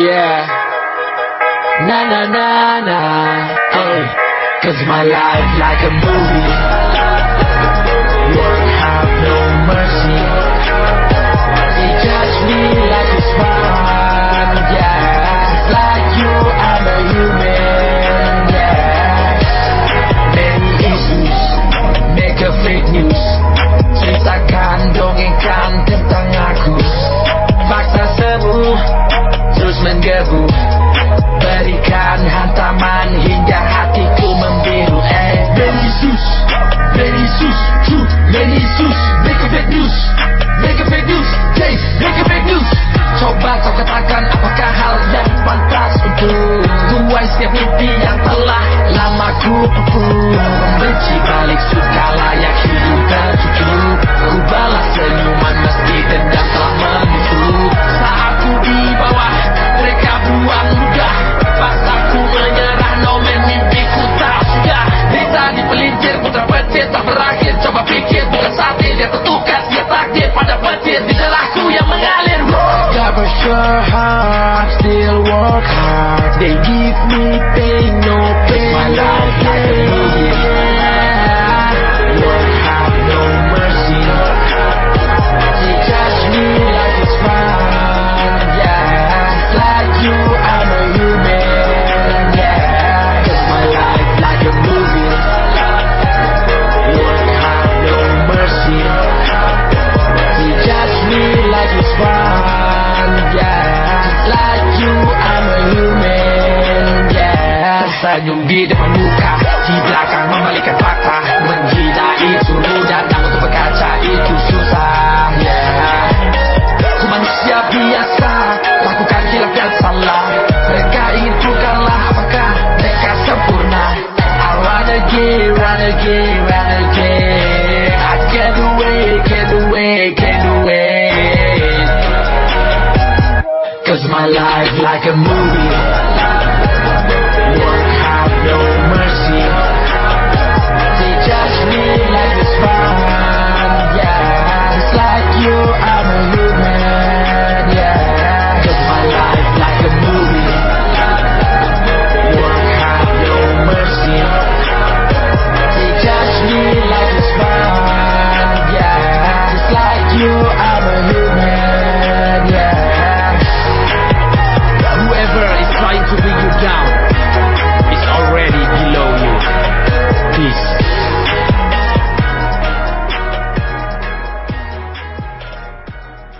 Yeah. Na na na na. Hey. Cause my life like a movie. Tak berakhir Coba pikir bukan satir dia tertukar Dia takdir pada petir di darahku yang mengalir. God bless your heart Still work hard. They give me Tersenyum di depan muka, di belakang membalikan fakta. Menggila itu mudah, namun untuk berkaca itu susah, yeah. Ku manusia biasa, lakukan hilaf dan salah. Mereka ingin ku kalah, apakah mereka sempurna? I run again, run again, run again. I can't it, can't it, can't it. Cause my life like a movie.